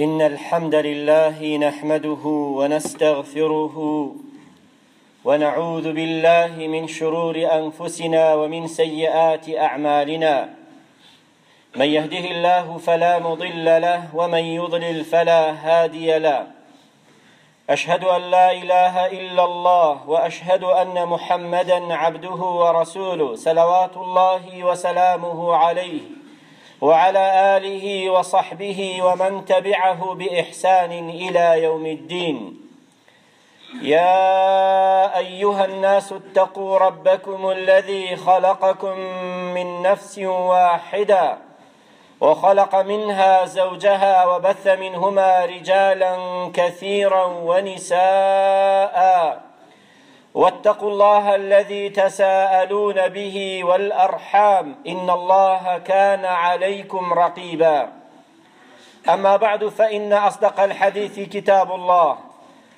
إن الحمد لله نحمده ونستغفره ونعوذ بالله من شرور أنفسنا ومن سيئات أعمالنا من يهده الله فلا مضل له ومن يضلل فلا هادي له أشهد أن لا إله إلا الله وأشهد أن محمدا عبده ورسوله صلوات الله وسلامه عليه وعلى آله وصحبه ومن تبعه بإحسان إلى يوم الدين يا أيها الناس اتقوا ربكم الذي خلقكم من نفس واحدة وخلق منها زوجها وبث منهما رجالا كثيرا ونساءً واتقوا الله الذي تساءلون به والأرحام إن الله كان عليكم رقيبا أما بعد فإن أصدق الحديث كتاب الله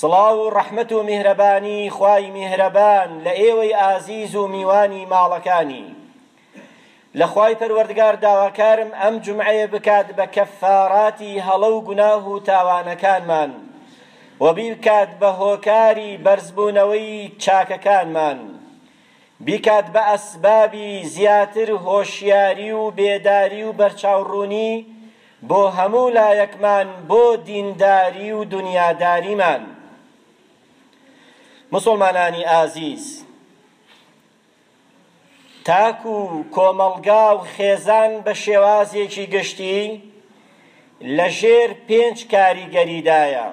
سڵاو و ڕەحمەت و میهرەبانی خوای میهرەبان لە ئێوەی ئازیز و میوانی ماڵەکانی. لە خوای پەروەردگار داواکارم ئەم جومعەیە بکات بە کەففاراتی هەڵە و گوناه و تاوانەکانمان و بیکات بە هۆکاری بەرزبوونەوەی چاکەکانمان، بیکات بە ئەسبابی زیاتر هۆشیاری و بێداری و بەرچاوڕوونی بۆ هەموو لایەکمان بۆ دینداری و دنیاداریمان موسڵمانانی ئازیز تاک و کۆمەڵگا و خێزان بە شێوازێکی گشتی لە ژێر پێنج کاریگەریدایە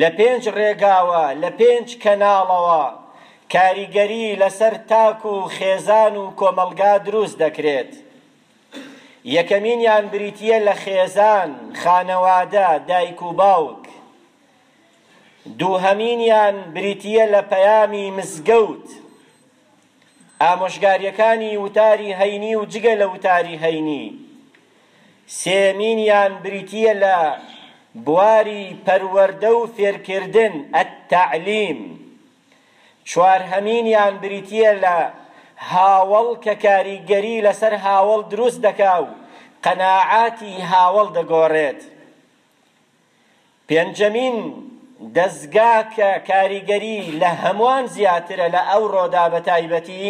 لە پێنج ڕێگاوە لە پێنج کەناڵەوە کاریگەری لەسەر تاک و خێزان و کۆمەڵگا دروست دەکرێت یەکەمینیان بریتییە لە خێزان، خانەوادە، دایک و باوک. دووهەمینیان بریتییە لە پەیامی مزگەوت. ئامۆژگاریەکانی وتاری هەینی و جگە لە وتاری هەینی. سێمینیان بریتییە لە بواری پەروەردە و فێرکردن، التعلیم. چوارهەمینیان بریتییە لە هاوەڵ کە کاریگەری لەسەر هاوەڵ دروست دەکا و قەناعاتی هاوەڵ دەگۆڕێت. پێنجەمین دەزگا کە کاریگەری لە هەموان زیاترە لە ئەوڕۆدا بەتایبەتی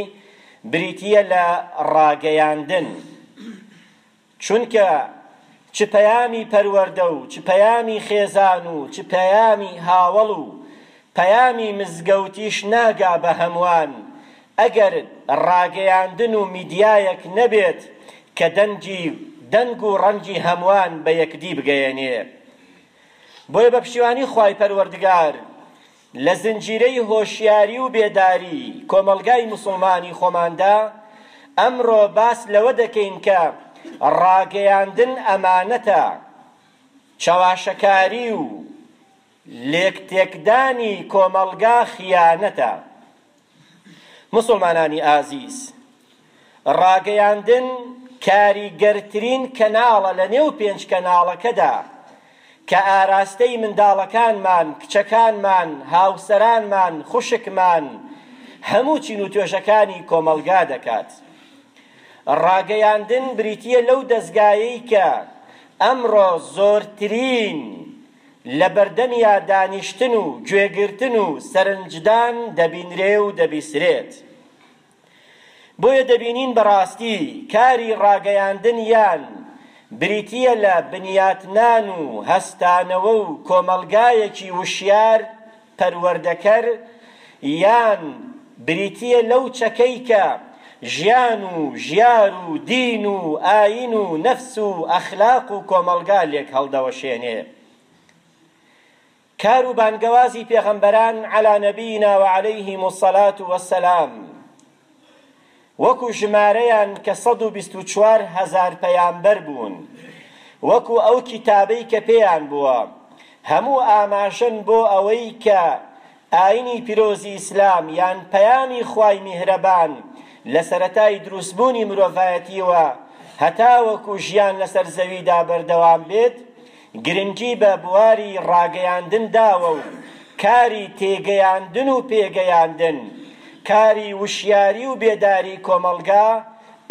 بریتییە لە ڕاگەیاندن. چونکە چ پەیامی پەروەردە و چ پەیامی خێزان و چ پەیامی هاوەڵ و پەیامی مزگەوتیش ناگا بە هەموان ئەگەر ڕاگەیاندن و میدیایەک نەبێت کە دەنگی دەنگ و ڕەنگی هەموان بە یەکدی بگەیەنێ بۆیە بە پشتیوانی خوای پەروەردگار لە زنجیرەی هۆشیاری و بێداری کۆمەڵگای موسڵمانی خۆماندا، ئەمڕۆ باس لەوە دەکەین کە ڕاگەیاندن ئەمانەتە، چەواشەکاری و لێکتێکدانی کۆمەڵگا خیانەتە. موسڵمانانی ئازیز، ڕاگەیاندن کاریگەرترین کەناڵە لە نێو پێنج کەناڵەکەدا کە ئاراستەی منداڵەکانمان، کچەکانمان، هاوسەرانمان، خوشکمان، هەموو چین و توێژەکانی کۆمەڵگا دەکات. ڕاگەیاندن بریتییە لەو دەزگایەی کە ئەمڕۆ زۆرترین لە بەردەمیا دانیشتن و گوێگرتن و سەرنجدان دەبینرێ و دەبیسرێت. بۆیە دەبینین بە ڕاستی کاری ڕاگەیاندن یان بریتییە لە بنیاتنان و هەستانەوە و کۆمەڵگایەکی وشیار، پەروەردەکەر، یان بریتییە لەو چەکەی کە ژیان و ژیار و دین و ئایین و نەفس و ئەخلاق و کۆمەڵگا لێک هەڵدەوەشێنێ. کار و بانگەوازی پێغەمبەران علی نبینا و علیهم الصلوة والسلام، وەکو ژمارەیان کە سەد و بیست و چوار هەزار پەیامبەر بوون وەکو ئەو کیتابەی کە پێیان بووە هەموو ئاماژەن بۆ ئەوەی کە ئاینی پیرۆزی ئیسلام یان پەیامی خوای میهرەبان لە سەرەتای دروست بوونی مرۆڤایەتیوە هەتاوەکو ژیان لەسەر زەویدا بەردەوام بێت گرنگی بە بواری ڕاگەیاندن داوە و کاری تێگەیاندن و پێگەیاندن، کاری وشیاری و بێداری کۆمەڵگا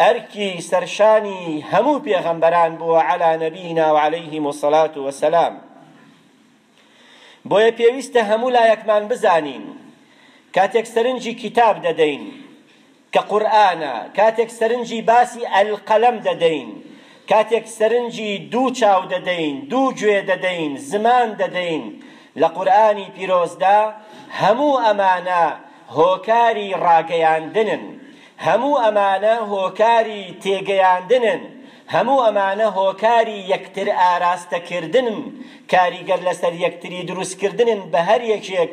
ئەرکی سەرشانی هەموو پێغەمبەران بووە علی نبینا و علیهم الصلوة و السلام. بۆیە پێویستە هەموو لایەکمان بزانین کاتێک سەرنجی کیتاب دەدەین کە قورئانە، کاتێک سەرنجی باسی القلم دەدەین، کاتێک سەرنجی دوو چاو دەدەین، دوو گوێ دەدەین، زمان دەدەین، لە قورئانی پیرۆزدا، هەموو ئەمانە هۆکاری ڕاگەیاندنن، هەموو ئەمانە هۆکاری تێگەیاندنن، هەموو ئەمانە هۆکاری یەکتر ئاراستەکردنن، کاریگەر لەسەر یەکتری دروستکردنن بە هەر یەکێک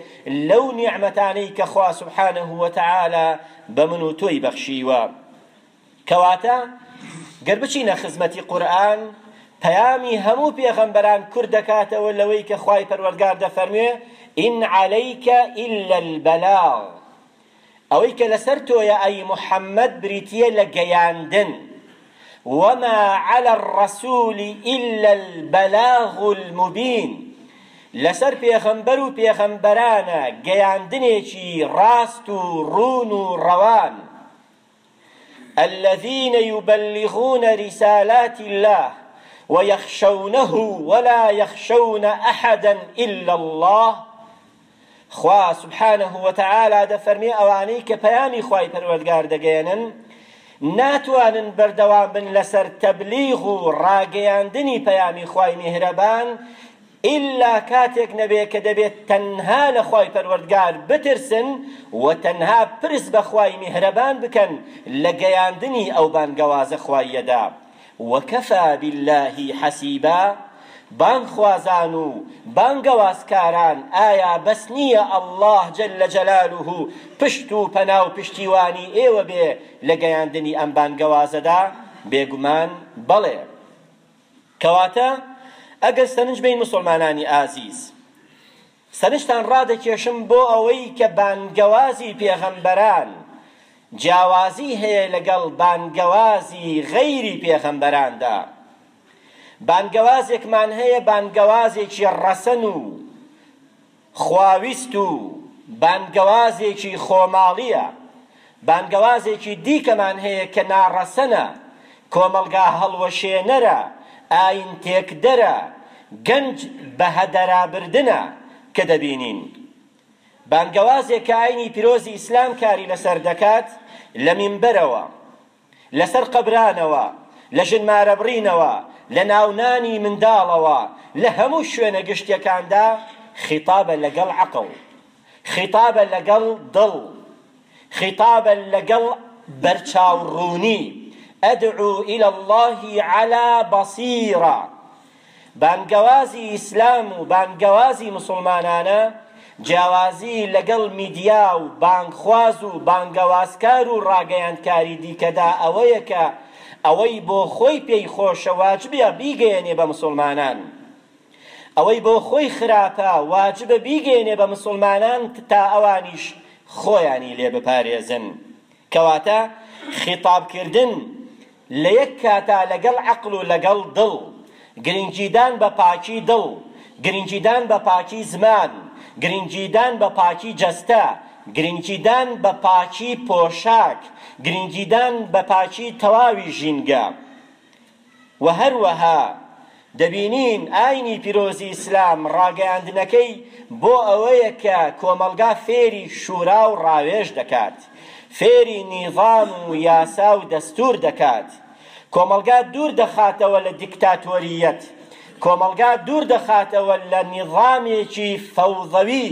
لەو نیعمەتانەی کە خوا سبحانە وتعالی بە من و تۆی بەخشیوە کەواتە گەر بچینە خزمەتی قورئان پەیامی هەموو پێغەمبەران کورت دەکاتەوە لەوەی کە خوای پەروەردگار دەفەرموێ ئین عەلەیکە ئیلا البەلاغ ئەوەی کە لەسەر تۆیە ئەی محمد بریتیە لە گەیاندن، وما علی الرسول الا البلاغ المبین، لەسەر پێغەمبەر و پێغەمبەرانە گەیاندنێکی ڕاست و ڕوون و ڕەوان. الذین یبلغون رسالات اللە ویخشونه ولا یخشون احدا الا اللە خوا سبحانه وتعالی دەفەرمێ ئەوانەی کە پەیامی خوای پەروەردگار دەگەیەنن ناتوانن بەردەوام بن لەسەر تەبلیغ و ڕاگەیاندنی پەیامی خوای میهرەبان ئیللا کاتێک نەبێ کە دەبێ تەنها لە خوای پەروەردگار بترسن و تەنها پرس بە خوای میهرەبان بکەن لە گەیاندنی ئەو بانگەوازە خواییەدا، وکفی باللە حسیبا، بانگخوازان و بانگەوازکاران ئایا بەس نییە اللە جل جلاله پشت و پەنا و پشتیوانی ئێوە بێ لە گەیاندنی ئەم بانگەوازەدا؟ بێگومان بەڵێ. کەواتە ئەگەر سەرنج بەین موسوڵمانانی ئازیز سەرنجتان ڕادەکێشم بۆ ئەوەی کە بانگەوازی پێغەمبەران جیاوازی هەیە لەگەڵ بانگەوازی غەیری پێغەمبەراندا بانگەوازێکمان هەیە بانگەوازێکی ڕەسەن و خواویست و بانگەوازێکی خۆماڵییە. بانگەوازێکی دیکەمان هەیە کە ناڕەسەنە، کۆمەڵگا هەڵوەشێنەرە، ئایین تێکدەرە، گەنج بەهەدەرابردنە کە دەبینین. بانگەوازێک کە ئایینی پیرۆزی ئیسلام کاری لەسەر دەکات لە مینبەرەوە. لەسەر قەبرانەوە، لە ژنمارەبڕینەوە، لە ناونانی منداڵەوە، لە هەموو شوێنە گشتیەکاندا خیتابە لەگەڵ عەقڵ، خیتابە لەگەڵ دڵ، خیتابە لەگەڵ بەرچاو ڕوونی، ادعو الی اللە علی بصیرە. بانگەوازی ئیسلام و بانگەوازی موسڵمانانە جیاوازی لەگەڵ میدیا و بانگخواز و بانگەوازکار و ڕاگەیاندکاری دیکەدا ئەوەیە کە ئەوەی بۆ خۆی پێی خۆشە واجبە بیگەیەنێ بە موسڵمانان ئەوەی بۆ خۆی خراپە واجبە بیگەیەنێ بە موسڵمانان تا ئەوانیش خۆیانی لێ بپارێزن کەواتە خیتابکردن لە یەک کاتا لەگەڵ عەقڵ و لەگەڵ دڵ، گرنگیدان بە پاکی دڵ، گرنگیدان بە پاکی زمان، گرنگیدان بە پاکی جەستە، گرنگیدان بە پاکی پۆشاک، گرنگیدان بە پاکی تەواوی ژینگە و هەروەها دەبینین ئاینی پیرۆزی ئیسلام ڕاگەیاندنەکەی بۆ ئەوەیە کە کۆمەڵگا فێری شورا و ڕاوێژ دەکات، فێری نیزام و یاسا و دەستور دەکات، کۆمەڵگا دوور دەخاتەوە لە دیکتاتۆرییەت، کۆمەڵگا دوور دەخاتەوە لە نیزامێکی فەوزەوی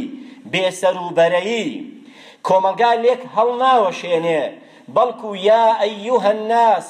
بێ سەرو بەرەی، کۆمەڵگا لێک هەڵناوەشێنێ، بەڵکو یا ایها الناس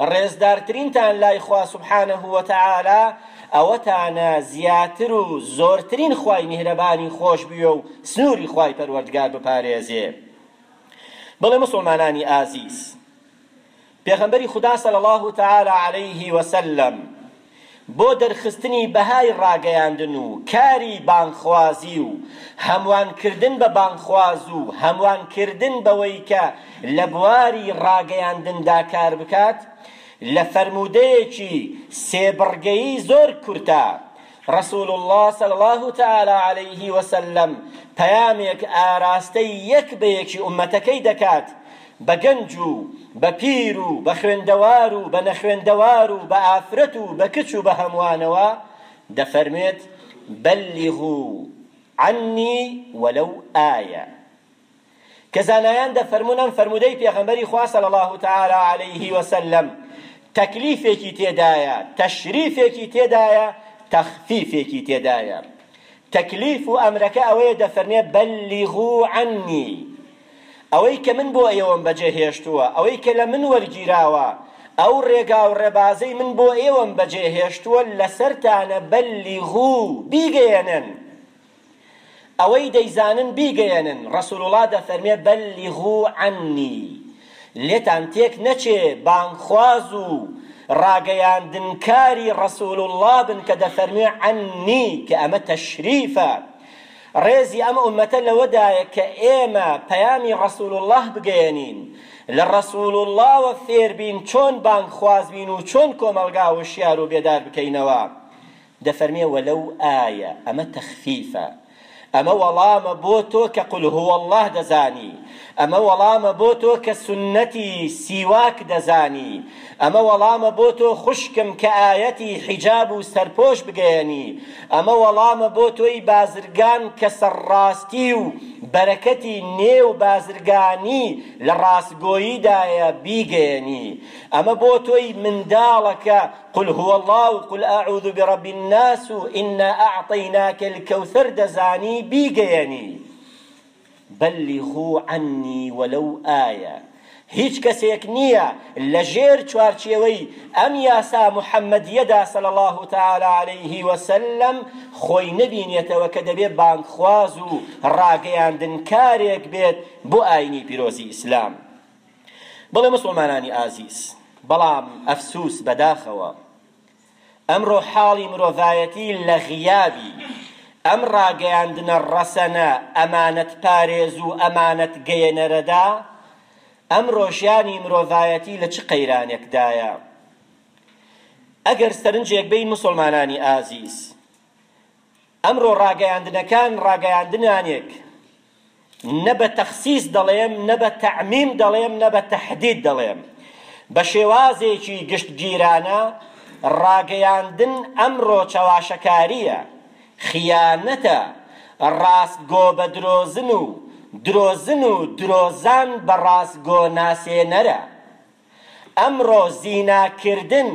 ڕێزدارترینتان لای خوا سبحانە وتعالی ئەوەتانە زیاتر و زۆرترین خوای میهرەبانی خۆش بوێ و سنوری خوای پەروەردگار بپارێزێ بڵێ موسڵمانانی ئازیز پێغەمبەری خودا صلی اللە تعالی علیه وسلم بۆ دەرخستنی بەهای ڕاگەیاندن و کاری بانگخوازی و هەموانکردن بە بانگخواز و هەموانکردن بەوەی کە لە بواری ڕاگەیاندندا کار بکات لە فەرموودەیەکی سێ بڕگەیی زۆر کورتە رسول اللە صلی اللە تعالی علیه وسلم پەیامێک ئاراستەی یەک بە یەکی ئوممەتەکەی دەکات بە گەنج و بە پیر و بە خوێندەوار و بە نەخوێندەوار و بە ئافرەت و بە کچ و بە هەمووانەوە، دەفەرموێت، بلغوا عنی ولو آیە. کە زانایان دەفەرموون ئەم فەرموودەی پێغەمبەری خوا صلی اللە تعالی علیه وسلم تەکلیفێکی تێدایە، تەشریفێکی تێدایە، تەخفیفێکی تێدایە. تەکلیف و ئەمرەکە ئەوەیە دەفەرمێ، بلغوا عنی. ئەوەی کە من بۆ ئێوەم بەجێ هێشتووە، ئەوەی کە لە من وەرگیراوە، ئەو ڕێگا و ڕێبازەی من بۆ ئێوەم بەجێ هێشتووە لەسەرتانە، بەللیغو، بیگەیەنن، ئەوەی دەیزانن بیگەیەنن، ڕەسوڵوڵا دەفەرمێ، بەللیغو عنی، لێتان تێک نەچێ بانگخواز و ڕاگەیاندنکاری ڕەسوڵوڵا بن کە دەفەرموێ، عنی، کە ئەمە تەشریفە، ڕێزی ئەم ئوممەتە لەوەدایە کە ئێمە پەیامی ڕەسول اللە بگەیەنین، لە ڕەسول اللە وە فێربین چۆن بانگخواز بین و چۆن کۆمەڵگا وشیار و بێدار بکەینەوە. دەفەرمێ ولو آیە، ئەمە تەخفیفە، ئەمە وەڵامە بۆ تۆ کە قل هو اللە دەزانی، ئەمە وەڵامە بۆ تۆ کە سوننەتی سیواک دەزانی، ئەمە وەڵامە بۆ تۆ خوشکم کە ئایەتی حیجاب و سەرپۆش بگەیەنی، ئەمە وەڵامە بۆ تۆی بازرگان کە سەرڕاستی و بەرەکەتی نێو بازرگانی لە ڕاستگۆییدایە بیگەیەنی، ئەمە بۆ تۆی منداڵە کە قل هو اللە و قل اعوذ برب الناس و انا اعطیناک الکوثر دەزانی بیگەیەنی. بلغو عنی ولو آیە، هیچ کەسێک نییە لەژێر چوارچێوەی ئەم یاسا محەممەدییەدا صلی اللە تعالی علیه وسلم خۆی نەبینێتەوە کە دەبێ بانگخواز و ڕاگەیاندنکارێک بێت بۆ ئایینی پیرۆزی ئیسلام. بەڵێ موسڵمانانی ئازیز، بەڵام ئەفسووس بەداخەوە، ئەمڕۆ حاڵی مرۆڤایەتی لە غیابی ئەم ڕاگەیاندنە ڕەسەنە ئەمانەتپارێز و ئەمانەتگەیەنەرەدا، ئەمڕۆ ژیانی مرۆڤایەتی لە چ قەیرانێکدایە؟ ئەگەر سەرنجێک بەین موسڵمانانی ئازیز، ئەمڕۆ ڕاگەیاندنەکان ڕاگەیاندنانێک، نە بە تەخسیس دەڵێم، نە بە تەعمیم دەڵێم، نە بە تەحدید دەڵێم. بە شێوازێکی گشتگیرانە ڕاگەیاندن ئەمڕۆ چەواشەکارییە، خیانەتە، ڕاستگۆ بە درۆزن و درۆزن و درۆزان بە ڕاستگۆ ناسێنەرە. ئەمڕۆ زیناکردن،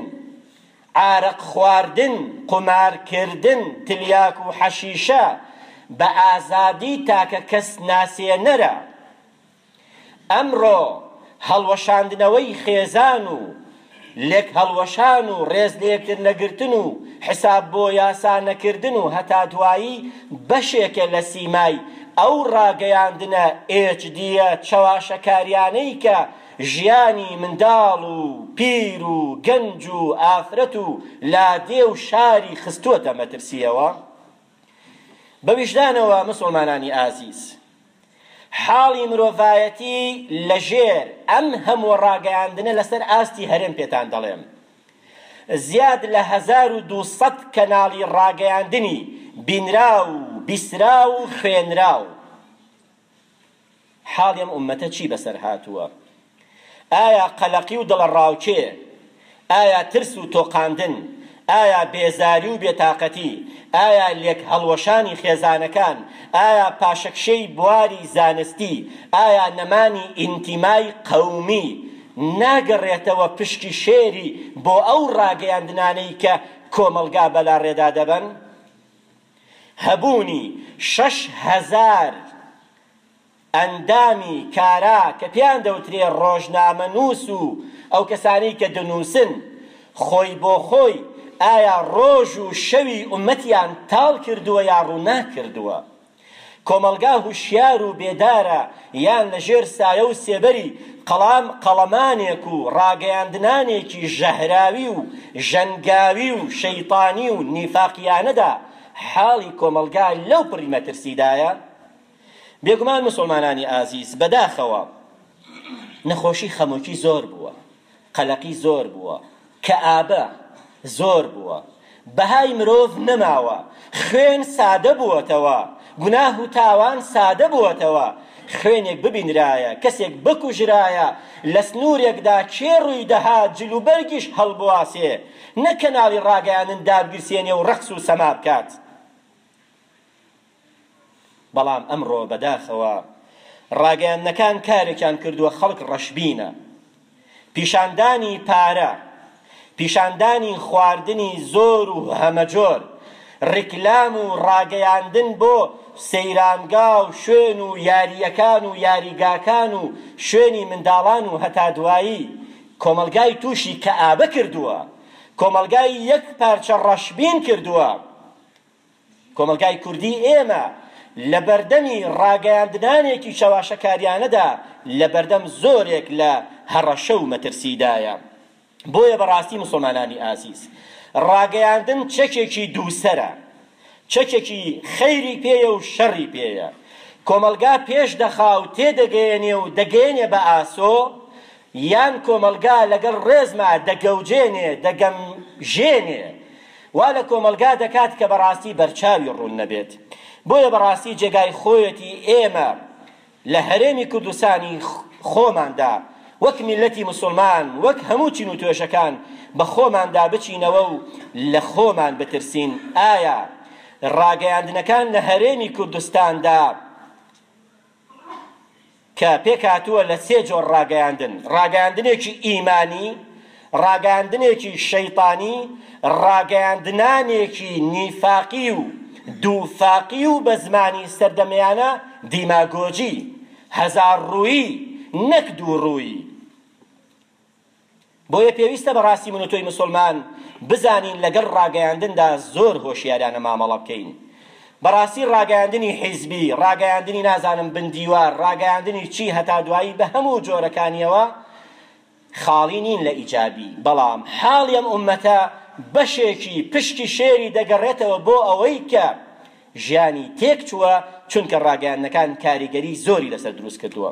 عارەق خواردن، قومارکردن، تلیاک و حەشیشە بە ئازادی تاکە کەس ناسێنەرە. ئەمڕۆ هەڵوەشاندنەوەی خێزان و لێکهەڵوەشان و ڕێزلێکنەگرتن و حساب بۆ یاسا نەکردن و هەتا دوایی بەشێکە لە سیمای ئەو ڕاگەیاندنە ئێچ دییە چەواشەکارییانەی کە ژیانی منداڵ و پیر و گەنج و ئافرەت و لادێ و شاری خستووەتە مەترسییەوە. بە ویژدانەوە مسوڵمانانی ئازیز، حاڵی مرۆڤایەتی لە ژێر ئەم هەمووە ڕاگەیاندنە لەسەر ئاستی هەرێم پێتان دەڵێم، زیاد لە هەزار و دوو سەد کەناڵی ڕاگەیاندنی بینراو و بیسراو و خوێنراو، حاڵی ئەم ئوممەتە چی بەسەر هاتووە؟ ئایا قەلەقی و دڵەڕاوکێ؟ ئایا ترس و تۆقاندن؟ ئایا بێزاری و بێتاقەتی؟ ئایا لێکهەڵوەشانی خێزانەکان؟ ئایا پاشەکشێی بواری زانستی؟ ئایا نەمانی ئینتیمای قەومی ناگەڕێتەوە پشکی شێری بۆ ئەو ڕاگەیاندنانەی کە کۆمەڵگا بەلاڕێدا دەبەن؟ هەبوونی شەش هەزار ئەندامی کارا کە پێیان دەوترێ ڕۆژنامەنووس و ئەو کەسانەی کە دەنووسن خۆی بۆ خۆی، ئایا ڕۆژ و شەوی ئوممەتیان تاڵ کردووە یا ڕووناک کردووە؟ کۆمەڵگا هوشیار و بێدارە یان لە ژێر سایە و سێبەری قەڵام قەڵەمانێک و ڕاگەیاندنانێکی ژەهراوی و ژەنگاوی و شەیتانی و نیفاقیانەدا حاڵی کۆمەڵگا لەو پڕی مەترسیدایە؟ بێگومان موسوڵمانانی ئازیز بەداخەوە نەخۆشی خەمۆکی زۆر بووە، قەلەقی زۆر بووە، کەئابە زۆر بووە، بەهای مرۆڤ نەماوە، خوێن سادە بووەتەوە، گوناه و تاوان سادە بووەتەوە، خوێنێک ببینرایە، کەسێک بکوژرایە، لە سنوورێکدا کێ ڕووی دەها جل و بەرگیش هەڵبواسێ، نە کەناڵی ڕاگەیاندن دابگیرسێنێ و ڕەقس و سەما بکات. بەڵام ئەمڕۆ بەداخەوە ڕاگەیاندنەکان کارێکیان کردووە خەڵک ڕەشبینە. پیشاندانی پارە، پیشاندانی خواردنی زۆر و هەمەجۆر، ڕیکلام و ڕاگەیاندن بۆ سەیرانگا و شوێن و یارییەکان و یاریگاکان و شوێنی منداڵان و هەتا دوایی، کۆمەڵگای تووشی کەئابە کردووە، کۆمەڵگای یەک پارچە ڕەشبین کردووە. کۆمەڵگای کوردی ئێمە لە بەردەمی ڕاگەیاندنانێکی چەواشەکاریانەدا لە بەردەم زۆرێک لە هەڕەشە و مەترسیدایە. بۆیە بەڕاستی موسڵمانانی ئازیز ڕاگەیاندن چەکێکی دووسەرە، چەکێکی خەیری پێیە و شەڕی پێیە. کۆمەڵگا پێش دەخا و تێدەگەیەنێ و دەگەیەنێ بە ئاسۆ، یان کۆمەڵگا لەگەڵ ڕێزما دەگەوجێنێ، دەگەمژێنێ. وا لە کۆمەڵگا دەکات کە بەڕاستی بەرچاوی ڕوون نەبێت. بۆیە بەڕاستی جێگای خۆیەتی ئێمە لە هەرێمی کوردستانی خۆماندا وەک میللەتی موسڵمان، وەک هەموو چین و توێژەکان بە خۆماندا بچینەوە و لە خۆمان بترسین ئایا ڕاگەیاندنەکان لە هەرێمی کوردستاندا، کە پێکهاتووە لە سێ جۆر ڕاگەیاندن، ڕاگەیاندنێکی ئیمانی، ڕاگەیاندنێکی شەیتانی، ڕاگەیاندنانێکی نیفاقی و دووفاقی و بە زمانی سەردەمیانە دیماگۆجی، هەزار ڕوویی نەک دوو ڕوویی. بۆیە پێویستە بەڕاستی من و تۆی مسوڵمان بزانین لەگەڵ ڕاگەیاندندا زۆر هۆشیارانە مامەڵە بکەین. بەڕاستی ڕاگەیاندنی حیزبی، ڕاگەیاندنی نازانم بن دیوار، ڕاگەیاندنی چی هەتا دوایی بە هەموو جۆرەکانیەوە خاڵی نین لە ئیجابی، بەڵام حاڵی ئەم ئوممەتە بەشێکی پشکی شێری دەگەڕێتەوە بۆ ئەوەی کە ژیانی تێکچووە چونکە ڕاگەیاندنەکان کاریگەری زۆری لەسەر دروست کردووە.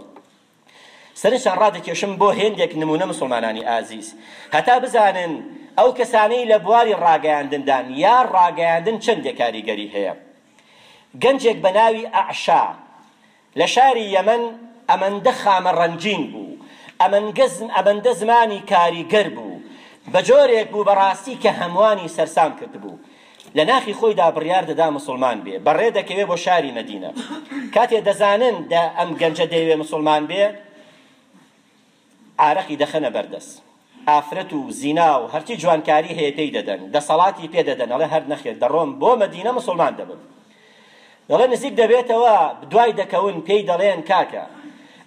سەرتان ڕادەکێشم بۆ هێندێک نموونە موسڵمانانی ئازیز هەتا بزانن ئەو کەسانەی لە بواری ڕاگەیاندندان یا ڕاگەیاندن چەندێ کاریگەری هەیە گەنجێک بە ناوی ئەعشا لە شاری یەمەن ئەمەندە خامە ڕەنگین بوو ئەمەنگەزم ئەمەندە زمانی کاریگەر بوو بە جۆرێک بوو بەڕاستی کە هەمووانی سەرسام کرد بوو لە ناخی خۆیدا بڕیار دەدا مسوڵمان بێ، بەڕێ دەکەوێ بۆ شاری مەدینە. کاتێ دەزانن دە ئەم گەنجە دەیەوێ مسوڵمان بێ، عارەقی دەخەنە بەر دەست. ئافرەت و زینا و هەرچی جوانکاری هەیە پێی دەدەن، دەسەڵاتی پێ دەدەن، ئەڵێ هەر نەخێر دەڕۆم بۆ مەدینە مسوڵمان دەبم. دەڵێ نزیک دەبێتەوە، دوای دەکەون پێی دەڵێن کاکە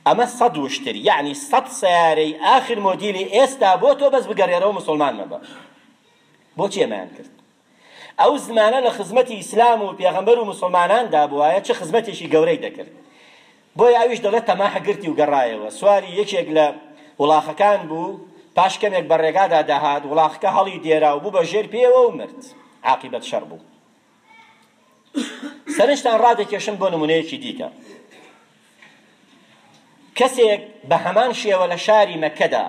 ئەمە سەد وشتر، یەعنی سەد سەیارەی ئاخر مۆدیلی ئێستا بۆ تۆ بەس بگەرێرەوە مسوڵمان مەبە. بۆچی ئەمەیان کرد؟ ئەو زمانە لە خزمەتی ئیسلام و پێغەمبەر و موسڵمانان دا بوایە چ خزمەتێکی گەورەی دەکرد. بۆیە ئەویش دەڵێت تەماح گرتی و گەڕایەوە. سواری یەکێک لە وڵاخەکان بوو، پاش کەمێک بە ڕێگادا دەهات، وڵاخەکە هەڵی دێرا و بوو بە ژێر پێیەوە و مرد. عاقیبەت شەڕ بوو. سەرنجتان ڕادەکێشم بۆ نمونەیەکی دیکە کەسێک بە هەمان شێوە لە شاری مەکەدا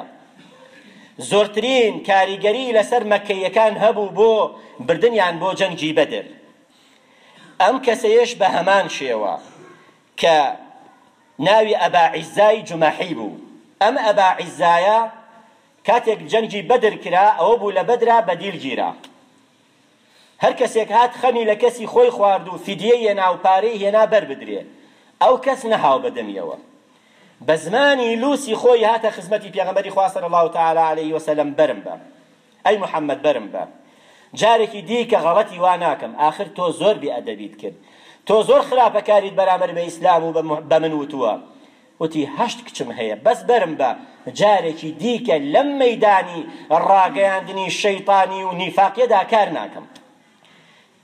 زۆرترین کاریگەری لەسەر مەکەیەکان هەبوو بۆ بردنیان بۆ جەنگی بەدر ئەم کەسەیەش بە هەمان شێوە کە ناوی ئەبا عیزای جمەحی بوو ئەم ئەبا عیزایە کاتێک جەنگی بەدر کرا ئەوە بوو لە بەدرا بەدیل گیرا هەر کەسێک هات خەمی لە کەسی خۆی خوارد و فیدیەی هێنا و پارەی هێنا بەر بدرێ ئەو کەس نەهاو بە دەمیەوە بە زمانی لوسی خۆی هاتە خزمەتی پێغەمبەری خوا صلی اللە تعالی علیه و سلم بەرم بە ئەی محمد بەرم بە جارێکی دیکە غەڵەتی وا ناکەم ئاخر تۆ زۆر بێ ئەدەبیت کرد تۆ زۆر خراپەکاریت بەرامبەر بە ئیسلام و بە من وتووە وتی، هەشت کچم هەیە، بەس بەرم بە جارێکی دیکە لەم مەیدانی ڕاگەیاندنی شەیتانی و نیفاقیەدا کار ناکەم.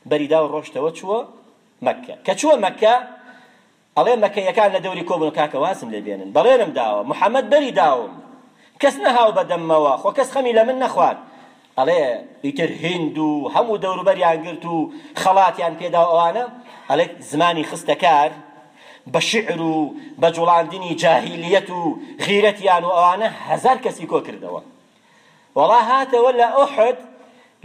بەریداو ڕۆشتەوە چووە مەککە. کە چووە مەککە، ئەڵێ مەککەیەکان لە دەوری کۆبوون، کاکە وازم لێ بێنن، بەڵێنم داوە، محەمەد بەری داوم، کەس نەهاو بە دەممەوە، خۆ کەس خەمی لە من نەخوارد، ئەڵێ ئیتر هیند و هەموو دەوروبەریان گرت و خەڵاتیان پێدا و ئەوانە، ئەڵێ زمانی خستە کار بە شیعر و بە جوڵاندنی جاهیلیەت و غیرەتیان و ئەوانە هەزار کەسی کۆ کردەوە. وەڵا هاتەوە لە ئوحد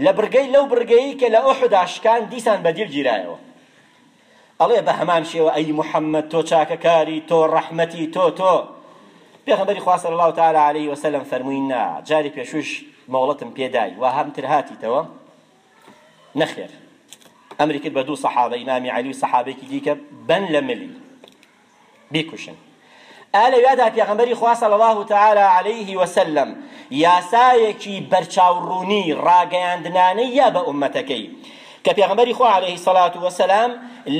لە بڕگەی لەو بڕگەی کە لە ئوحدا شکان دیسان بەدیل گیرایەوە. ئەڵێ بە هەمان شێوە ئەی محمد تۆ چاکەکاری تۆ ڕەحمەتی تۆ تۆ پێغەمبەری خوا صلی اللە تعالی علیه و سلم فەرمووی نا جاری پێشووش مۆڵەتم پێ دای و هەم تر هاتیتەوە نەخێر ئەمری کرد بە دوو سەحابە ئیمامی عەلی و سەحابێکی دیکە بەن لە ملی بیکوشن ئا لەویادا پێغەمبەری خوا صلی اللە تعالی علیه وسلم یاسایەکی بەرچاو ڕوونی ڕاگەیاندنانەی یا بە ئومەتەکەی کە پێغەمبەری خوا علیه الصلاة والسلام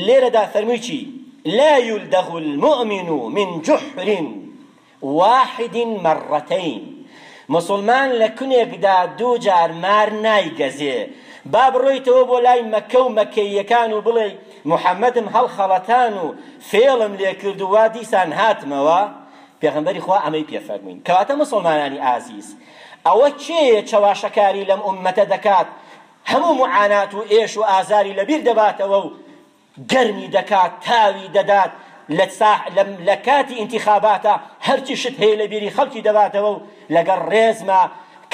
لێرەدا فەرمووی لا يلدغ المؤمن من جحر واحد مرتین، موسڵمان لە کونێکدا دوو جار مار نایگەزێ، با بڕۆیتەوە بۆ لای مەککە و مەککەییەکان و بڵێی محمدم هەڵخەڵەتان و فێڵم لێ کرد و وا دیسان هاتمەوە، پێغەمبەری خوا ئەمەی پێ فەرمووین. کەواتە موسڵمانانی ئازیز ئەوە کێیە چەواشەکاری لەم ئوممەتە دەکات هەموو معانات و ئێش و ئازاری لەبیر دەباتەوە و، گەرمی دەکات تاوی دەدات لە سا لە لە کاتی ئینتیخاباتە هەرچی شت هەیە لە بیری خەڵکی دەباتەوە و لەگەڵ ڕێزما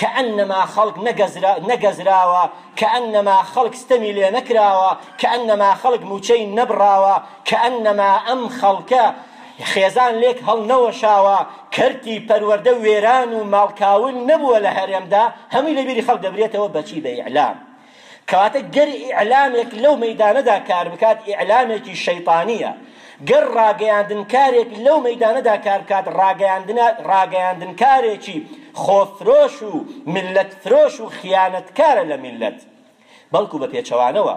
کەئەنما خەڵک نەگەزرا نەگەزراوە کەئەنما خەڵک ستەمی لێ نەکراوە کەئەنما خەڵک مووچەی نەبڕاوە کەئەنما ئەم خەڵکە خێزان لێک هەڵنەوەشاوە کەرتی پەروەردە وێران و ماڵ کاول نەبووە لە هەرێمدا هەمووی لە بیری خەڵک دەبرێتەوە بەچی بە ئیعلام کەواتە گەر ئیعلامێک لەو مەیدانەدا کار بکات ئیعلامێکی شەیتانییە، گەر ڕاگەیاندنکارێک لەو مەیدانەدا کار بکات ڕاگەیاندنە ڕاگەیاندنکارێکی خۆفرۆش و میللەت فرۆش و خیانەتکارە لە میللەت. بەڵکو بە پێچەوانەوە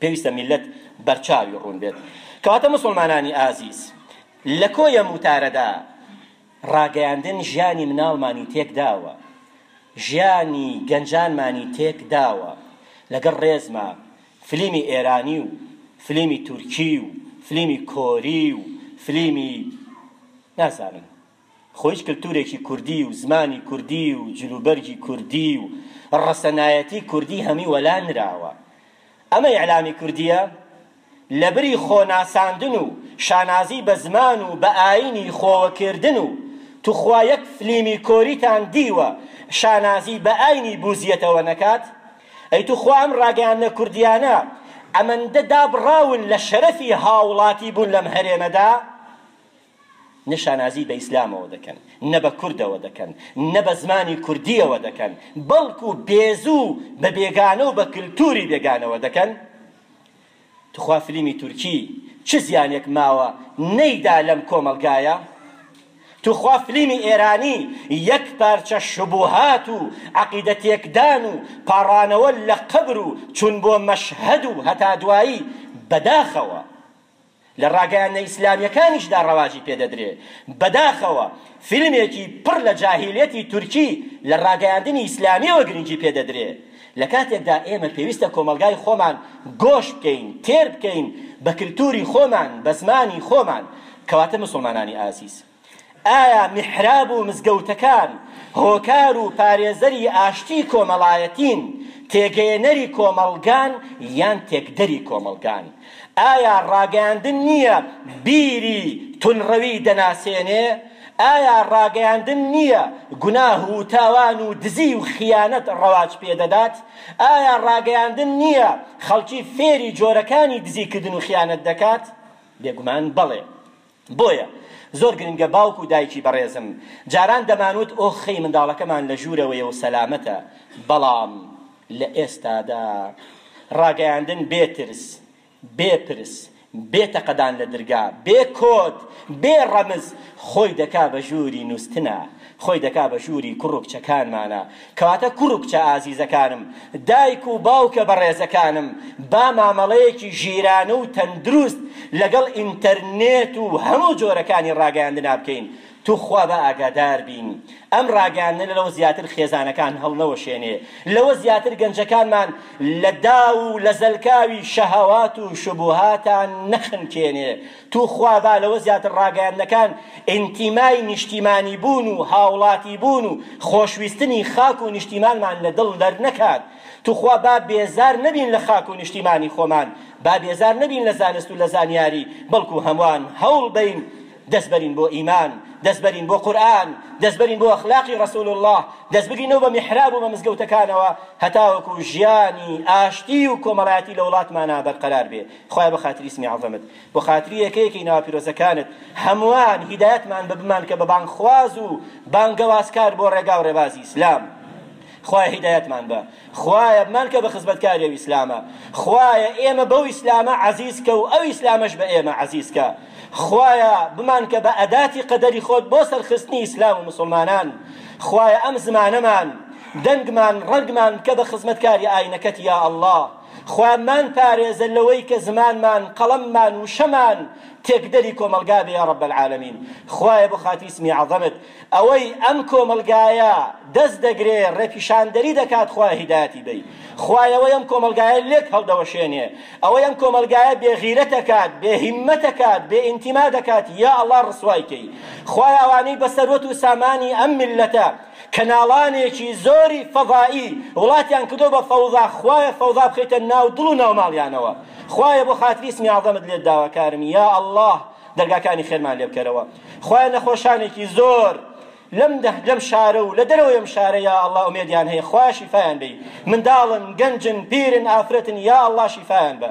پێویستە میللەت بەرچاوی ڕوون بێت. کەواتە موسڵمانانی ئازیز لە کۆیەم وتارەدا، ڕاگەیاندن ژیانی مناڵمانی تێک داوە ژیانی گەنجانمانی تێک داوە لەگەڵ ڕێزما فلیمی ئێرانی و فلیمی تورکی و فلیمی کۆری و فلیمی نازانم خۆ هیچ کلتورێکی کوردی و زمانی کوردی و جلوبەرگی کوردی و ڕەسەنایەتی کوردی هەمی وەلا نراوە ئەمە ئیعلامی کوردییە؟ لەبری خۆ ناساندن و شانازی بە زمان و بە ئاینی خۆوە کردن و توخوا یەک فلیمی کۆریتان دیوە شانازی بە ئاینی بوزیەتەوە نەکات؟ ئەی توخوا ئەم ڕاگەیاندنە کوردییانە ئەمەندە دابڕاون لە شەرەفی هاوڵاتی بوون لەم هەرێمەدا؟ نە شانازی بە ئیسلامەوە دەکەن، نە بە کوردەوە دەکەن، نە بە زمانی کوردییەوە دەکەن، بەڵکو بێزو بە بێگانە و بە کلتوری بێگانەوە دەکەن؟ تخوا فلیمی تورکی چ زیانێک ماوە نەیدا لەم کۆمەڵگایە؟ توخوا فلیمی ئێرانی یەک پارچە شبوهات و عەقیدە تێکدان و پاڕانەوە لە قەبر و چون بۆ مەشهەد و هەتا دوایی بەداخەوە. لە ڕاگەیاندنە ئیسلامیەکانیشدا ڕەواجی پێ دەدرێ. بەداخەوە فیلمێکی پڕ لە جاهیلیەتی تورکی لە ڕاگەیاندنی ئیسلامیەوە گرنگی پێ دەدرێ. لە کاتێکدا ئێمە پێویستە کۆمەڵگای خۆمان گۆش بکەین، تێر بکەین بە کلتوری خۆمان، بە زمانی خۆمان. کەواتە مسوڵمانانی ئازیز. ئایا میحراب و مزگەوتەکان هۆکار و پارێزەری ئاشتیی کۆمەڵایەتین، تێگەیەنەری کۆمەڵگان یان تێکدەری کۆمەڵگان؟ ئایا ڕاگەیاندن نییە بیری توندڕەوی دەناسێنێ؟ ئایا ڕاگەیاندن نییە گوناه و تاوان و دزی و خیانەت ڕەواج پێ دەدات؟ ئایا ڕاگەیاندن نییە خەڵکی فێری جۆرەکانی دزیکردن و خیانەت دەکات؟ بێگومان بەڵێ. بۆیە زۆر گرنگە باوک و دایکی بەڕێزم جاران دەمانوت ئۆخەی منداڵەکەمان لە ژوورەوەیە و سەلامەتە بەڵام لە ئێستادا ڕاگەیاندن بێ ترس بێ پرس بێ تەقەدان لە درگا بێ کۆد بێ ڕەمز خۆی دەکا بە ژووری نوستنە خۆی دەکا بە ژووری کوڕ و کچەکانمانە کەواتە کوڕ و کچە ئازیزەکانم، دایک و باوکە بەڕێزەکانم، با مامەڵەیەکی ژیرانە و تەندروست لەگەڵ ئینتەرنێت و هەموو جۆرەکانی ڕاگەیاندنا بکەین. توخوا با ئاگادار بین ئەم ڕاگەیاندنە لەوە زیاتر خێزانەکان هەڵنەوەشێنێ، لەوە زیاتر گەنجەکانمان لە داو و لە زەلکاوی شەهەوات و شوبوهاتان نەخنکێنێ. توخوا با لەوە زیاتر ڕاگەیاندنەکان ئینتیمای نیشتیمانی بوون و هاوڵاتی بوون و خۆشویستنی خاک و نیشتیمانمان لە دڵ دەرنەکات. توخوا با بێزار نەبین لە خاک و نیشتیمانی خۆمان، با بێزار نەبین لە زانست و لە زانیاری، بەڵکو هەموان هەوڵ بەین دەستبەرین بۆ ئیمان، دەستبەرین بۆ قورئان، دەستبەرین بۆ ئەخلاقی رسول اللە، دەستبگرینەوە بە میحراب و بە مزگەوتەکانەوە هەتاوەکو ژیانی ئاشتی و کۆمەڵایەتی لە وڵاتمانا بەرقەرار بێ. خوایە بە خاتری اسمی عظمت بۆ خاتری یەکە یەکەی ناوە پیرۆزەکانت هەمووان هیدایەتمان بە بمان کە بە بانگخواز و بانگەوازکار بۆ ڕێگا و ڕێبازی ئیسلام خوایە هیدایەتمان بە خوایە بمان کە بە خزمەتکاری ئەو ئیسلامە خوایە ئێمە بەو ئیسلامە عەزیز کە و ئەو ئیسلامەش بە ئێمە عەزیز کە خوایە بمان کە بە ئەداتی قەدەری خۆت بۆ سەرخستنی ئیسلام و مسلمانان خوایە ئەم زمانەمان دەنگمان ڕەنگمان بکە بە خزمەتکاری ئاینەکەت یا اللە خوا مانپارێزە لەوەی کە زمانمان، قەڵەممان، وشەمان تێکدەری کۆمەڵگا بێ یارب العالمین. خوایە بۆ خاتری اسمی عظمت ئەوەی ئەم کۆمەڵگایە دەست دەگرێ ڕێپیشاندەری دەکات خوایە هیدایەتی بەی. خوایە ئەوەی ئەم کۆمەڵگایە لێک هەڵدەوەشێنێ ئەوەی ئەم کۆمەڵگایە بێ غیرەت ئەکات بێ هیمەت ئەکات بێ ئینتیما دەکات یا اللە ڕسوای کەی. خوایە ئەوانەی بە سەروەت و سامانی ئەم میللەتە، کەناڵانێکی زۆری فەزائی وڵاتیان کردووە بە فەوزا، خوایە فەوزا بخەیتە ناو دڵ و ناو ماڵیانەوە، خوایە بۆ خاتری اسمی اعظمت لێت داواکارم یا اللە دەرگاکانی خێرمان لێ بکەرەوە، خوایە نەخۆشانێکی زۆر لەم لەم شارە و لە دەرەوەی ئەم شارە یا اللە ئومێدیان هەیە خوایە شیفایان بەی، منداڵن، گەنجن، پیرن، ئافرەتن یا اللە شیفایان بە.